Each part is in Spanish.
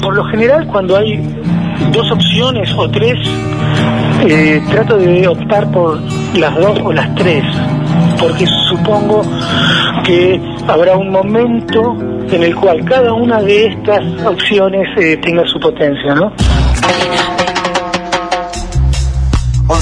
por lo general cuando hay dos opciones o tres, eh, trato de optar por las dos o las tres, porque supongo que habrá un momento en el cual cada una de estas opciones eh, tenga su potencia, ¿no?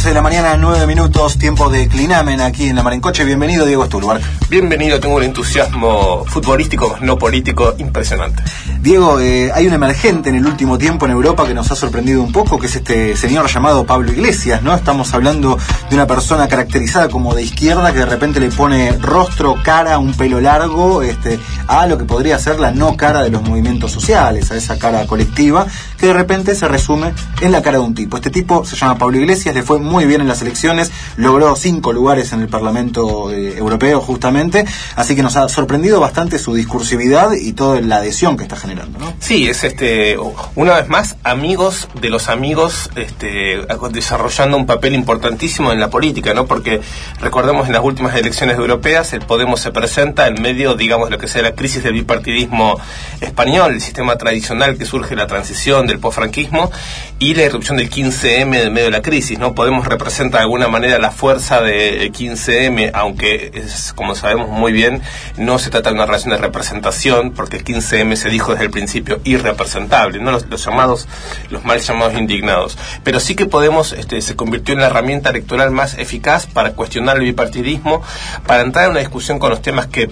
11 de la mañana, 9 minutos, tiempo de Clinamen aquí en la Marencoche. Bienvenido, Diego Stulbar. Bienvenido, tengo un entusiasmo futbolístico, no político, impresionante. Diego, eh, hay un emergente en el último tiempo en Europa que nos ha sorprendido un poco, que es este señor llamado Pablo Iglesias, ¿no? Estamos hablando de una persona caracterizada como de izquierda que de repente le pone rostro, cara, un pelo largo, este, a lo que podría ser la no cara de los movimientos sociales, a esa cara colectiva, que de repente se resume en la cara de un tipo. Este tipo se llama Pablo Iglesias, le fue muy bien en las elecciones, logró cinco lugares en el Parlamento eh, Europeo justamente, así que nos ha sorprendido bastante su discursividad y toda la adhesión que está generando. ¿no? Sí, es este una vez más amigos de los amigos este, desarrollando un papel importantísimo en la política, ¿no? Porque recordemos en las últimas elecciones europeas el Podemos se presenta en medio, digamos, de lo que sea la crisis del bipartidismo español, el sistema tradicional que surge de la transición del posfranquismo y la irrupción del 15M en medio de la crisis, ¿no? Podemos representa de alguna manera la fuerza de 15M, aunque es, como sabemos muy bien, no se trata de una relación de representación, porque el 15M se dijo desde el principio irrepresentable, no los, llamados, los mal llamados indignados. Pero sí que Podemos este, se convirtió en la herramienta electoral más eficaz para cuestionar el bipartidismo, para entrar en una discusión con los temas que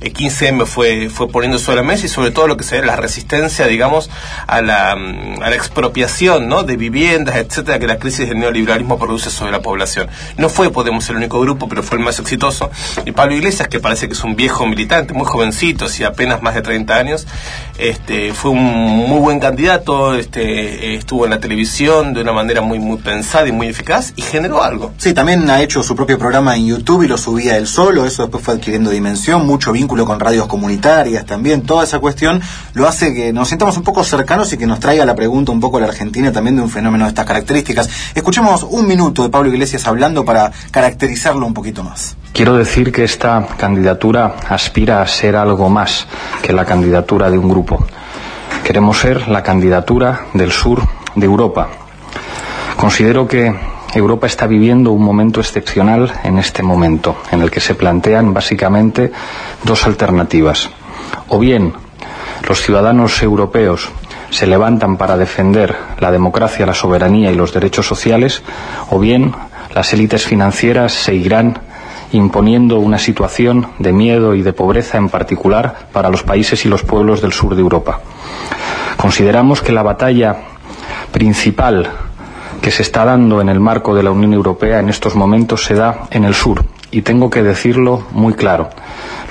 el 15M fue, fue poniendo sobre la mesa y sobre todo lo que sería la resistencia, digamos, a la, a la expropiación ¿no? de viviendas, etcétera, que la crisis del neoliberalismo produce sobre la población. No fue Podemos el único grupo, pero fue el más exitoso. Y Pablo Iglesias, que parece que es un viejo militante, muy jovencito, y apenas más de 30 años, este, fue un muy buen candidato, este, estuvo en la televisión de una manera muy, muy pensada y muy eficaz y generó algo. Sí, también ha hecho su propio programa en YouTube y lo subía él solo, eso después fue adquiriendo dimensión, mucho vínculo con radios comunitarias también, toda esa cuestión lo hace que nos sintamos un poco cercanos y que nos traiga la pregunta un poco a la Argentina también de un fenómeno de estas características. Escuchemos un minuto de Pablo Iglesias hablando para caracterizarlo un poquito más. Quiero decir que esta candidatura aspira a ser algo más que la candidatura de un grupo. Queremos ser la candidatura del sur de Europa. Considero que Europa está viviendo un momento excepcional en este momento, en el que se plantean básicamente dos alternativas. O bien los ciudadanos europeos se levantan para defender la democracia, la soberanía y los derechos sociales, o bien las élites financieras seguirán imponiendo una situación de miedo y de pobreza en particular para los países y los pueblos del sur de Europa. Consideramos que la batalla principal que se está dando en el marco de la Unión Europea en estos momentos se da en el sur. Y tengo que decirlo muy claro.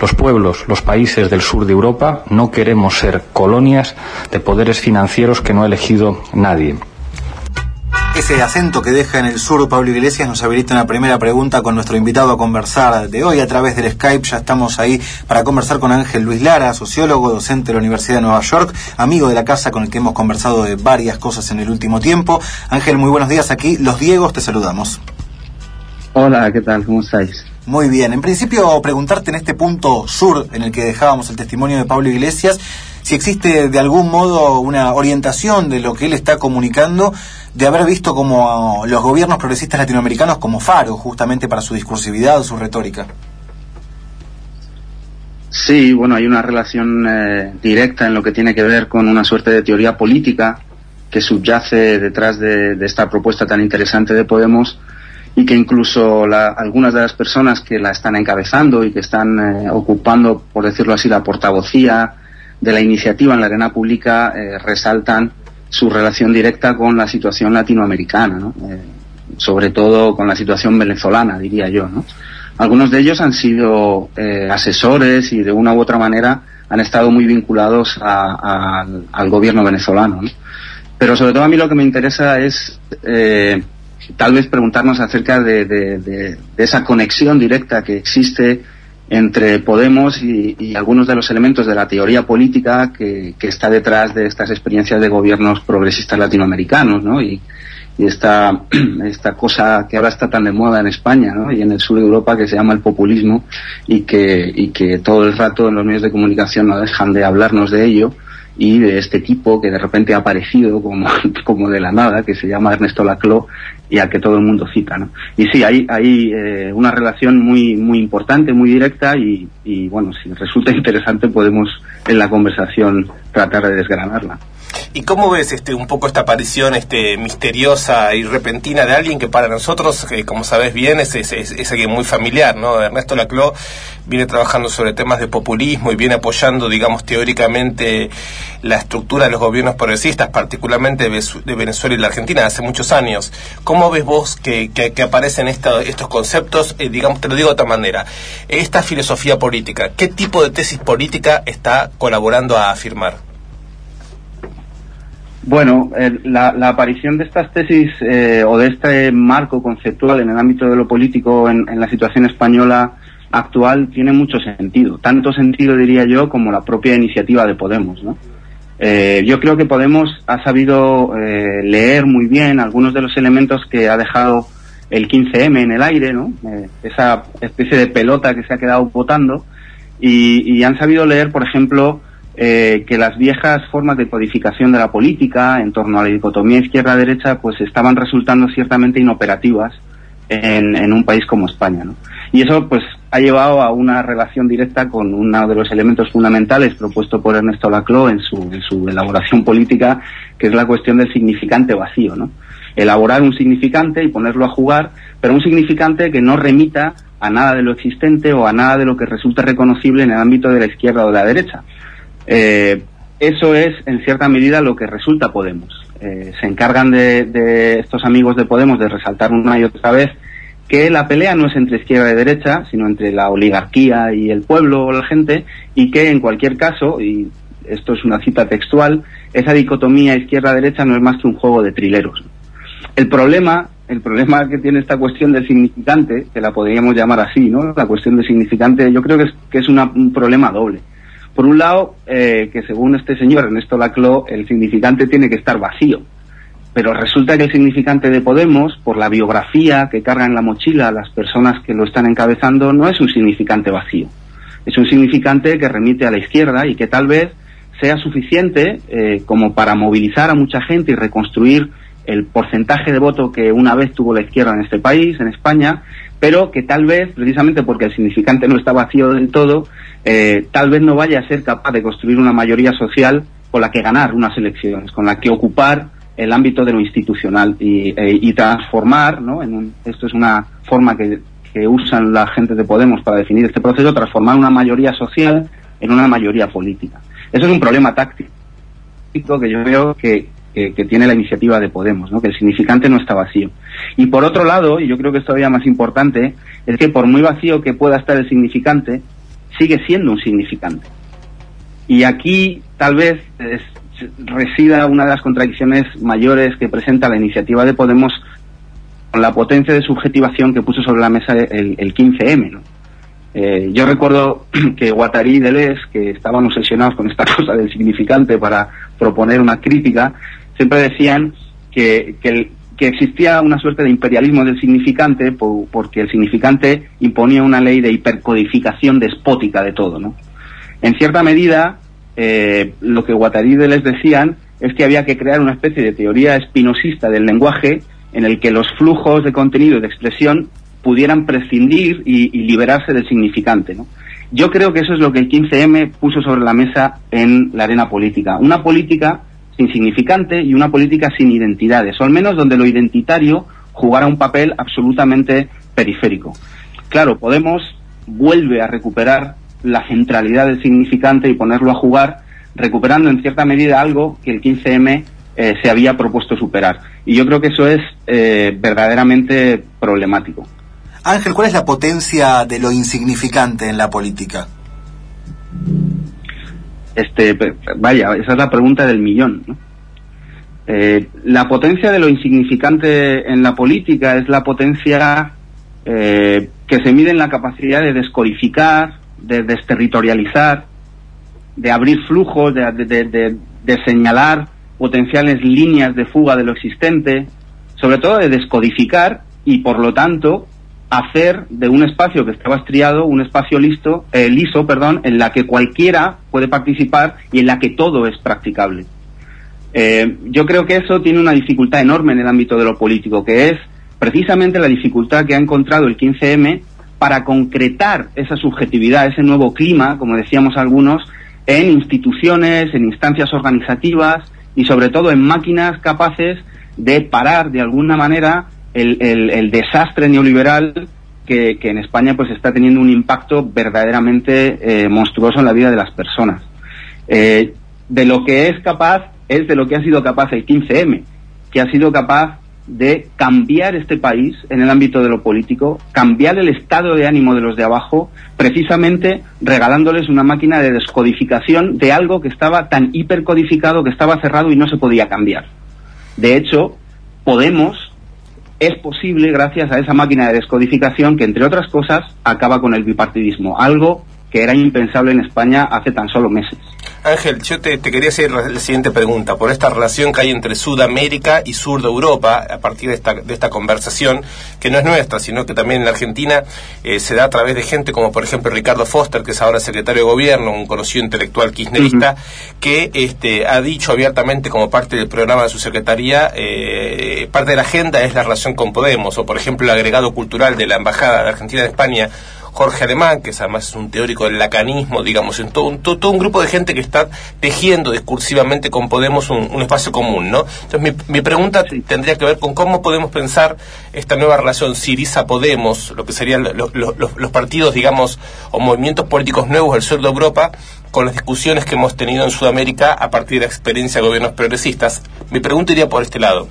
Los pueblos, los países del sur de Europa no queremos ser colonias de poderes financieros que no ha elegido nadie. Ese acento que deja en el sur Pablo Iglesias nos habilita una primera pregunta con nuestro invitado a conversar de hoy a través del Skype. Ya estamos ahí para conversar con Ángel Luis Lara, sociólogo, docente de la Universidad de Nueva York, amigo de la casa con el que hemos conversado de varias cosas en el último tiempo. Ángel, muy buenos días aquí. Los Diegos te saludamos. Hola, ¿qué tal? ¿Cómo estáis? Muy bien. En principio, preguntarte en este punto sur en el que dejábamos el testimonio de Pablo Iglesias, si existe de algún modo una orientación de lo que él está comunicando, de haber visto como los gobiernos progresistas latinoamericanos como faro justamente para su discursividad, su retórica. Sí, bueno, hay una relación eh, directa en lo que tiene que ver con una suerte de teoría política que subyace detrás de, de esta propuesta tan interesante de Podemos y que incluso la, algunas de las personas que la están encabezando y que están eh, ocupando, por decirlo así, la portavocía de la iniciativa en la arena pública eh, resaltan su relación directa con la situación latinoamericana, ¿no? Eh, sobre todo con la situación venezolana, diría yo. ¿no? Algunos de ellos han sido asesores y de una u otra manera han estado muy vinculados a, al gobierno venezolano. ¿no? Pero sobre todo a mí lo que me interesa es tal vez preguntarnos acerca de, de, de, de, esa conexión directa que existe entre Podemos y, y, algunos de los elementos de la teoría política que, que, está detrás de estas experiencias de gobiernos progresistas latinoamericanos, ¿no? Y, y esta, esta cosa que ahora está tan de moda en España ¿no? y en el sur de Europa que se llama el populismo y que, y que todo el rato en los medios de comunicación no dejan de hablarnos de ello y de este tipo que de repente ha aparecido como, como de la nada, que se llama Ernesto Laclau y al que todo el mundo cita. ¿no? Y sí, hay, hay eh, una relación muy, muy importante, muy directa y, y, bueno, si resulta interesante podemos en la conversación tratar de desgranarla. ¿Y cómo ves este un poco esta aparición este misteriosa y repentina de alguien que para nosotros, que como sabes bien, es, es, es, alguien muy familiar, ¿no? Ernesto Laclau viene trabajando sobre temas de populismo y viene apoyando, digamos, teóricamente la estructura de los gobiernos progresistas, particularmente de Venezuela y la Argentina, hace muchos años. ¿Cómo ves vos que, que, que aparecen esta, estos conceptos, eh, digamos, te lo digo de otra manera, esta filosofía política, qué tipo de tesis política está colaborando a afirmar? Bueno, la, la, aparición de estas tesis eh, o de este marco conceptual en el ámbito de lo político en, en, la situación española actual tiene mucho sentido. Tanto sentido, diría yo, como la propia iniciativa de Podemos. ¿no? Eh, yo creo que Podemos ha sabido eh, leer muy bien algunos de los elementos que ha dejado el 15M en el aire, ¿no? Eh, esa especie de pelota que se ha quedado votando, y, y han sabido leer, por ejemplo, eh, que las viejas formas de codificación de la política en torno a la dicotomía izquierda-derecha pues estaban resultando ciertamente inoperativas en, un país como España. ¿no? Y eso pues ha llevado a una relación directa con uno de los elementos fundamentales propuesto por Ernesto Laclau en su, en su elaboración política, que es la cuestión del significante vacío. ¿no? Elaborar un significante y ponerlo a jugar, pero un significante que no remita a nada de lo existente o a nada de lo que resulta reconocible en el ámbito de la izquierda o de la derecha. Eh, eso es, en cierta medida, lo que resulta Podemos. Eh, se encargan de, de, estos amigos de Podemos de resaltar una y otra vez que la pelea no es entre izquierda y derecha, sino entre la oligarquía y el pueblo o la gente, y que en cualquier caso, y esto es una cita textual, esa dicotomía izquierda-derecha no es más que un juego de trileros. El problema, el problema que tiene esta cuestión del significante, que la podríamos llamar así, ¿no? La cuestión del significante, yo creo que es, un problema doble. Por un lado, eh, que según este señor Ernesto Laclau, el significante tiene que estar vacío. Pero resulta que el significante de Podemos, por la biografía que carga en la mochila las personas que lo están encabezando, no es un significante vacío. Es un significante que remite a la izquierda y que tal vez sea suficiente eh, como para movilizar a mucha gente y reconstruir el porcentaje de voto que una vez tuvo la izquierda en este país, en España, pero que tal vez, precisamente porque el significante no está vacío del todo, eh, tal vez no vaya a ser capaz de construir una mayoría social con la que ganar unas elecciones, con la que ocupar el ámbito de lo institucional y, eh, transformar, ¿no? En un, esto es una forma que, que usan la gente de Podemos para definir este proceso, transformar una mayoría social en una mayoría política. Eso es un problema táctico que yo veo que, que, tiene la iniciativa de Podemos, ¿no? que el significante no está vacío. Y por otro lado, y yo creo que es todavía más importante, es que por muy vacío que pueda estar el significante, sigue siendo un significante. Y aquí tal vez es, resida una de las contradicciones mayores que presenta la iniciativa de Podemos con la potencia de subjetivación que puso sobre la mesa el, el 15M. ¿no? Eh, yo recuerdo que Guattari y Deleuze, que estaban obsesionados con esta cosa del significante para proponer una crítica, siempre decían que, que, existía una suerte de imperialismo del significante por, porque el significante imponía una ley de hipercodificación despótica de todo, ¿no? En cierta medida, eh, lo que Guattari y Deleuze decían es que había que crear una especie de teoría espinosista del lenguaje en el que los flujos de contenido y de expresión pudieran prescindir y, y liberarse del significante. ¿no? Yo creo que eso es lo que el 15M puso sobre la mesa en la arena política. Una política sin significante y una política sin identidades, o al menos donde lo identitario jugara un papel absolutamente periférico. Claro, Podemos vuelve a recuperar la centralidad del significante y ponerlo a jugar, recuperando en cierta medida algo que el 15M eh, se había propuesto superar. Y yo creo que eso es eh, verdaderamente problemático. Ángel, ¿cuál es la potencia de lo insignificante en la política? Este, vaya, esa es la pregunta del millón. Eh, la potencia de lo insignificante en la política es la potencia eh, que se mide en la capacidad de descodificar, de desterritorializar, de abrir flujos, de señalar potenciales líneas de fuga de lo existente, sobre todo de descodificar y por lo tanto hacer de un espacio que estaba estriado un espacio listo, eh, liso, perdón, en la que cualquiera puede participar y en la que todo es practicable. Eh, yo creo que eso tiene una dificultad enorme en el ámbito de lo político, que es precisamente la dificultad que ha encontrado el 15M para concretar esa subjetividad, ese nuevo clima, como decíamos algunos, en instituciones, en instancias organizativas y sobre todo en máquinas capaces de parar de alguna manera el, desastre neoliberal que, en España pues está teniendo un impacto verdaderamente eh, monstruoso en la vida de las personas. Eh, de lo que es capaz es de lo que ha sido capaz el 15M, que ha sido capaz de cambiar este país en el ámbito de lo político, cambiar el estado de ánimo de los de abajo, precisamente regalándoles una máquina de descodificación de algo que estaba tan hipercodificado que estaba cerrado y no se podía cambiar. De hecho, Podemos es posible gracias a esa máquina de descodificación que, entre otras cosas, acaba con el bipartidismo, algo que era impensable en España hace tan solo meses. Ángel, yo te, quería hacer la, siguiente pregunta, por esta relación que hay entre Sudamérica y sur de Europa, a partir de esta, de esta conversación, que no es nuestra, sino que también en Argentina eh, se da a través de gente como, por ejemplo, Ricardo Foster, que es ahora secretario de gobierno, un conocido intelectual kirchnerista, que este, ha dicho abiertamente como parte del programa de su secretaría, eh, parte de la agenda es la relación con Podemos, o por ejemplo el agregado cultural de la Embajada de Argentina en España Jorge Alemán, que además es un teórico del lacanismo, digamos, en todo un, todo, un grupo de gente que está tejiendo discursivamente con Podemos un, espacio común, ¿no? Entonces mi, mi, pregunta tendría que ver con cómo podemos pensar esta nueva relación Siriza-Podemos, lo que serían los, los partidos, digamos, o movimientos políticos nuevos del sur de Europa, con las discusiones que hemos tenido en Sudamérica a partir de la experiencia de gobiernos progresistas. Mi pregunta iría por este lado.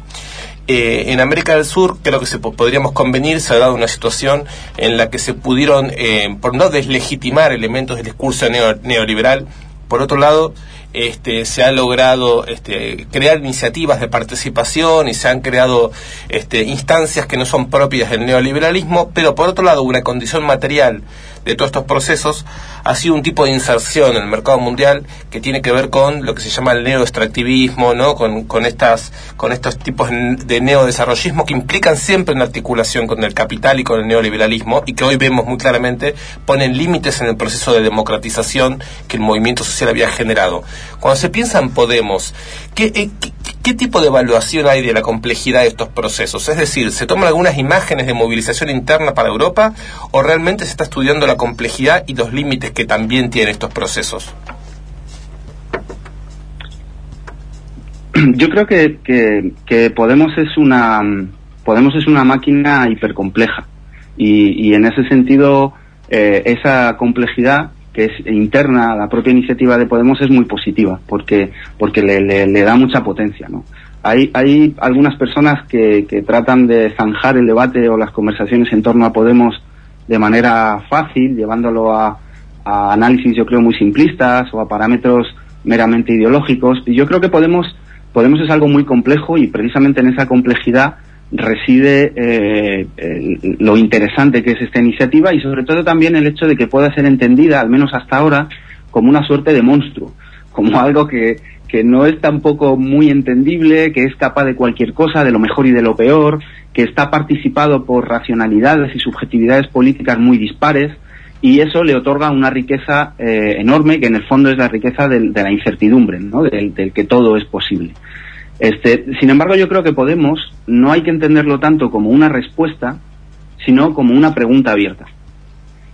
Eh, en América del Sur, creo que se podríamos convenir, se ha dado una situación en la que se pudieron, eh, por no deslegitimar elementos del discurso neoliberal, por otro lado, este, se ha logrado este, crear iniciativas de participación y se han creado este, instancias que no son propias del neoliberalismo, pero por otro lado, una condición material de todos estos procesos ha sido un tipo de inserción en el mercado mundial que tiene que ver con lo que se llama el neoextractivismo, ¿no? con, con, estas, con estos tipos de neodesarrollismo que implican siempre una articulación con el capital y con el neoliberalismo y que hoy vemos muy claramente ponen límites en el proceso de democratización que el movimiento social había generado. Cuando se piensa en Podemos, ¿qué, eh, qué, qué tipo de evaluación hay de la complejidad de estos procesos? Es decir, ¿se toman algunas imágenes de movilización interna para Europa o realmente se está estudiando la complejidad y los límites que también tienen estos procesos? Yo creo que, que, Podemos es una Podemos es una máquina hipercompleja y, y en ese sentido eh, esa complejidad que es interna a la propia iniciativa de Podemos es muy positiva porque porque le, le, da mucha potencia ¿no? hay, hay algunas personas que, que tratan de zanjar el debate o las conversaciones en torno a Podemos de manera fácil, llevándolo a, análisis, yo creo, muy simplistas o a parámetros meramente ideológicos. Y yo creo que Podemos, Podemos es algo muy complejo y precisamente en esa complejidad reside eh, lo interesante que es esta iniciativa y sobre todo también el hecho de que pueda ser entendida, al menos hasta ahora, como una suerte de monstruo, como algo que, que no es tampoco muy entendible, que es capaz de cualquier cosa, de lo mejor y de lo peor, que está participado por racionalidades y subjetividades políticas muy dispares, y eso le otorga una riqueza eh, enorme, que en el fondo es la riqueza del, de la incertidumbre, ¿no? del, del, que todo es posible. Este, sin embargo, yo creo que Podemos no hay que entenderlo tanto como una respuesta, sino como una pregunta abierta.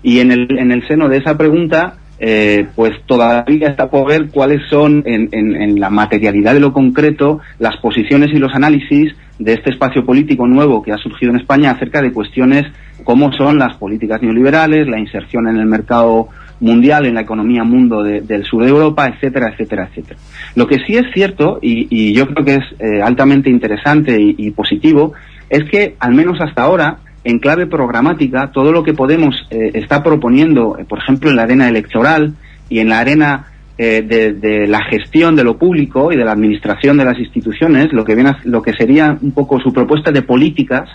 Y en el, en el seno de esa pregunta eh, pues todavía está por ver cuáles son en, en, la materialidad de lo concreto las posiciones y los análisis de este espacio político nuevo que ha surgido en España acerca de cuestiones como son las políticas neoliberales, la inserción en el mercado mundial, en la economía mundo del sur de Europa, etcétera, etcétera, etcétera. Lo que sí es cierto, y, yo creo que es eh, altamente interesante y positivo, es que, al menos hasta ahora, en clave programática todo lo que Podemos eh, está proponiendo, eh, por ejemplo, en la arena electoral y en la arena eh, de, la gestión de lo público y de la administración de las instituciones, lo que, viene lo que sería un poco su propuesta de políticas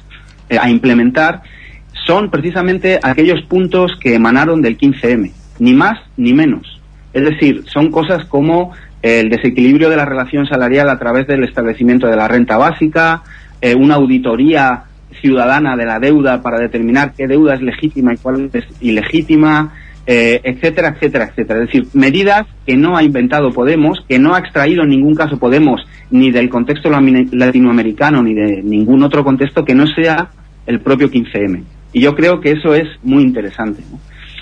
a implementar, son precisamente aquellos puntos que emanaron del 15M, ni más ni menos. Es decir, son cosas como el desequilibrio de la relación salarial a través del establecimiento de la renta básica, una auditoría ciudadana de la deuda para determinar qué deuda es legítima y cuál es ilegítima, eh, etcétera, etcétera, etcétera. Es decir, medidas que no ha inventado Podemos, que no ha extraído en ningún caso Podemos ni del contexto latinoamericano ni de ningún otro contexto que no sea el propio 15M. Y yo creo que eso es muy interesante.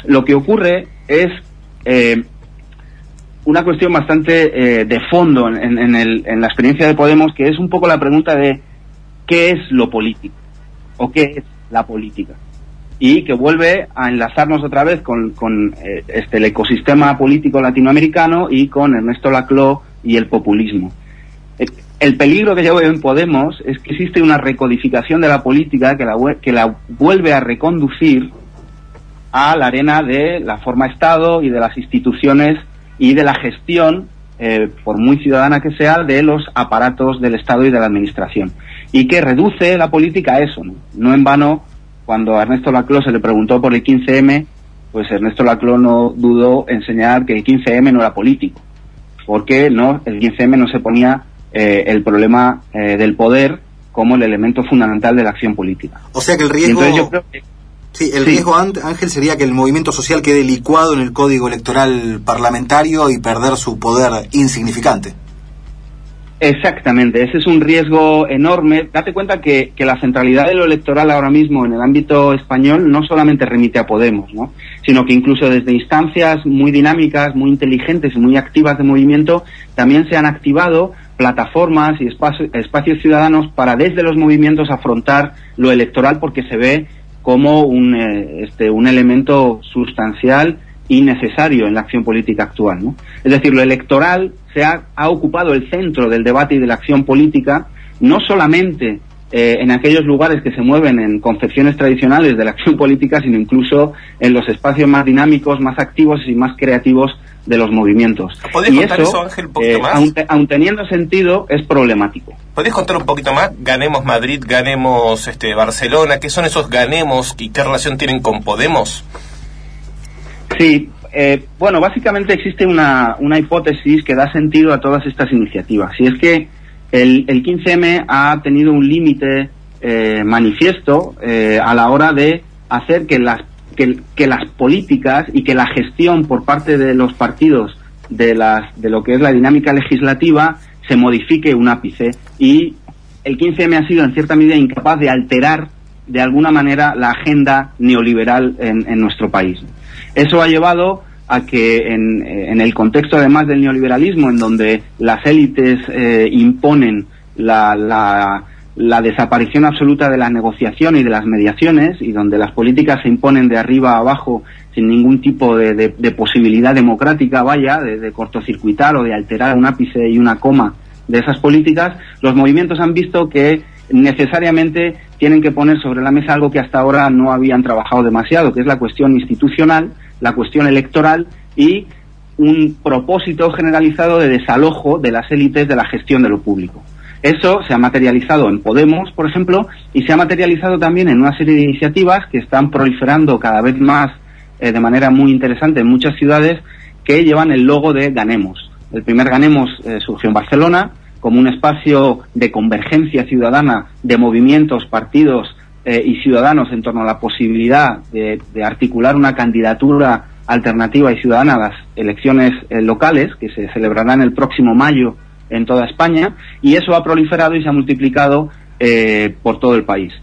Lo que ocurre es eh, una cuestión bastante eh, de fondo en, en la experiencia de Podemos, que es un poco la pregunta de qué es lo político o qué es la política y que vuelve a enlazarnos otra vez con, eh, este, el ecosistema político latinoamericano y con Ernesto Laclau y el populismo. El, peligro que yo veo en Podemos es que existe una recodificación de la política que la, que la vuelve a reconducir a la arena de la forma Estado y de las instituciones y de la gestión, eh, por muy ciudadana que sea, de los aparatos del Estado y de la Administración. Y que reduce la política a eso. No, no en vano cuando a Ernesto Laclau se le preguntó por el 15M, pues Ernesto Laclau no dudó en señalar que el 15M no era político, porque no, el 15M no se ponía eh, el problema eh, del poder como el elemento fundamental de la acción política. O sea que el riesgo... Sí, el riesgo, Ángel, sería que el movimiento social quede licuado en el código electoral parlamentario y perder su poder insignificante. Exactamente, ese es un riesgo enorme. Date cuenta que, la centralidad de lo electoral ahora mismo en el ámbito español no solamente remite a Podemos, ¿no? sino que incluso desde instancias muy dinámicas, muy inteligentes y muy activas de movimiento, también se han activado plataformas y espacios ciudadanos para desde los movimientos afrontar lo electoral porque se ve como un, eh, este, un elemento sustancial y necesario en la acción política actual. ¿no? Es decir, lo electoral se ha, ocupado el centro del debate y de la acción política, no solamente eh, en aquellos lugares que se mueven en concepciones tradicionales de la acción política, sino incluso en los espacios más dinámicos, más activos y más creativos de los movimientos. y eso, Ángel, un poquito eh, más? Aun, teniendo sentido, es problemático. ¿Podés contar un poquito más? Ganemos Madrid, ganemos este Barcelona, ¿qué son esos ganemos y qué relación tienen con Podemos? Sí, eh, bueno, básicamente existe una, una, hipótesis que da sentido a todas estas iniciativas. Y es que el, el 15M ha tenido un límite eh, manifiesto eh, a la hora de hacer que las, que, las políticas y que la gestión por parte de los partidos de, las, de lo que es la dinámica legislativa se modifique un ápice. Y el 15M ha sido en cierta medida incapaz de alterar de alguna manera la agenda neoliberal en, en nuestro país. Eso ha llevado a que en, el contexto además del neoliberalismo, en donde las élites eh, imponen la, la, desaparición absoluta de la negociación y de las mediaciones, y donde las políticas se imponen de arriba a abajo sin ningún tipo de, posibilidad democrática, vaya, de, de, cortocircuitar o de alterar un ápice y una coma de esas políticas, los movimientos han visto que necesariamente tienen que poner sobre la mesa algo que hasta ahora no habían trabajado demasiado, que es la cuestión institucional, la cuestión electoral y un propósito generalizado de desalojo de las élites de la gestión de lo público. Eso se ha materializado en Podemos, por ejemplo, y se ha materializado también en una serie de iniciativas que están proliferando cada vez más eh, de manera muy interesante en muchas ciudades que llevan el logo de Ganemos. El primer Ganemos eh, surgió en Barcelona como un espacio de convergencia ciudadana de movimientos, partidos eh, y ciudadanos en torno a la posibilidad de, articular una candidatura alternativa y ciudadana a las elecciones locales que se celebrarán el próximo mayo en toda España y eso ha proliferado y se ha multiplicado eh, por todo el país.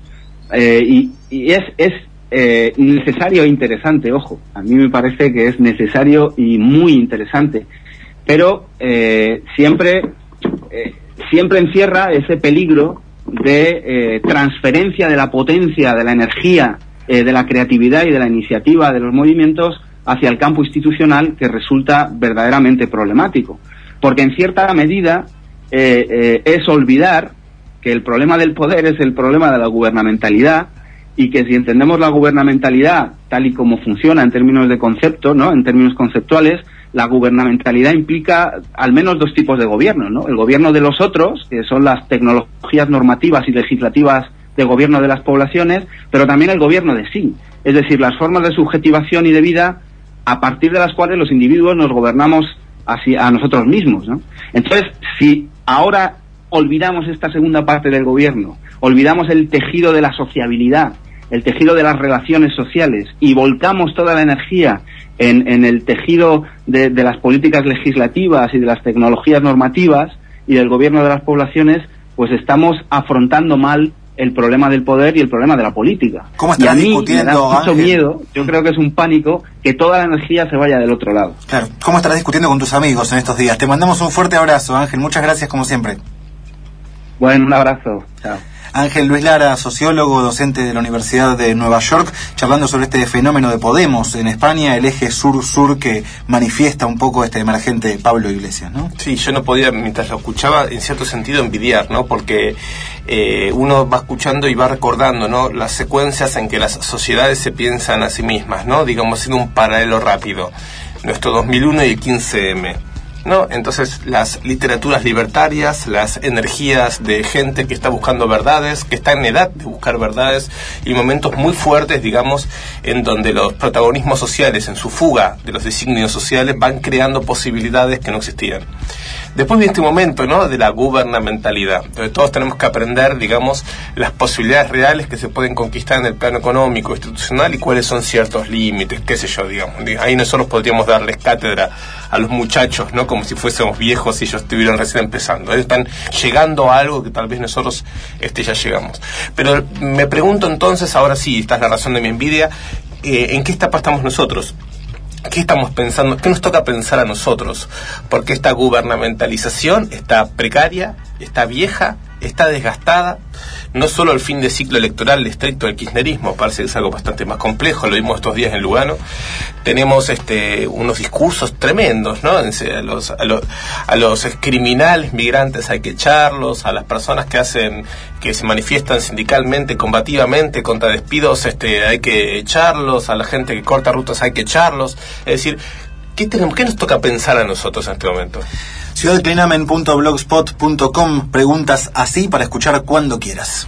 y, es, es necesario e interesante, ojo, a mí me parece que es necesario y muy interesante, pero siempre, siempre encierra ese peligro de eh, transferencia de la potencia, de la energía, eh, de la creatividad y de la iniciativa de los movimientos hacia el campo institucional que resulta verdaderamente problemático. Porque en cierta medida eh, es olvidar que el problema del poder es el problema de la gubernamentalidad y que si entendemos la gubernamentalidad tal y como funciona en términos de concepto, ¿no? En términos conceptuales, la gubernamentalidad implica al menos dos tipos de gobierno, ¿no? El gobierno de los otros, que son las tecnologías normativas y legislativas de gobierno de las poblaciones, pero también el gobierno de sí, es decir, las formas de subjetivación y de vida a partir de las cuales los individuos nos gobernamos a nosotros mismos, ¿no? Entonces, si ahora olvidamos esta segunda parte del gobierno, olvidamos el tejido de la sociabilidad, el tejido de las relaciones sociales y volcamos toda la energía en, el tejido de, las políticas legislativas y de las tecnologías normativas y del gobierno de las poblaciones, pues estamos afrontando mal el problema del poder y el problema de la política. ¿Cómo está discutiendo, me da mucho miedo, yo creo que es un pánico que toda la energía se vaya del otro lado. Claro. ¿Cómo estarás discutiendo con tus amigos en estos días? Te mandamos un fuerte abrazo, Ángel. Muchas gracias como siempre. Bueno, un abrazo. Chao. Ángel Luis Lara, sociólogo, docente de la Universidad de Nueva York, charlando sobre este fenómeno de Podemos en España, el eje sur-sur que manifiesta un poco este emergente Pablo Iglesias, ¿no? Sí, yo no podía, mientras lo escuchaba, en cierto sentido envidiar, ¿no? Porque eh, uno va escuchando y va recordando, ¿no? Las secuencias en que las sociedades se piensan a sí mismas, ¿no? Digamos, haciendo un paralelo rápido. Nuestro 2001 y el 15M ¿no? Entonces las literaturas libertarias, las energías de gente que está buscando verdades, que está en edad de buscar verdades, y momentos muy fuertes, digamos, en donde los protagonismos sociales, en su fuga de los designios sociales, van creando posibilidades que no existían. Después de este momento, ¿no? De la gubernamentalidad, donde todos tenemos que aprender, digamos, las posibilidades reales que se pueden conquistar en el plano económico, institucional y cuáles son ciertos límites, qué sé yo, digamos. Ahí nosotros podríamos darles cátedra a los muchachos, ¿no? Como si fuésemos viejos y ellos estuvieran recién empezando. Ellos están llegando a algo que tal vez nosotros este, ya llegamos. Pero me pregunto entonces, ahora sí, esta es la razón de mi envidia, eh, ¿en qué etapa estamos nosotros? ¿Qué estamos pensando? ¿Qué nos toca pensar a nosotros? Porque esta gubernamentalización está precaria, está vieja, está desgastada. No solo el fin de ciclo electoral estricto del kirchnerismo, parece que es algo bastante más complejo, lo vimos estos días en Lugano. Tenemos este, unos discursos tremendos, ¿no? A los, a, los, a los criminales migrantes hay que echarlos, a las personas que hacen, que se manifiestan sindicalmente, combativamente contra despidos, este, hay que echarlos, a la gente que corta rutas hay que echarlos. Es decir, ¿qué, tenemos, qué nos toca pensar a nosotros en este momento? ciudadclinamen.blogspot.com preguntas así para escuchar cuando quieras.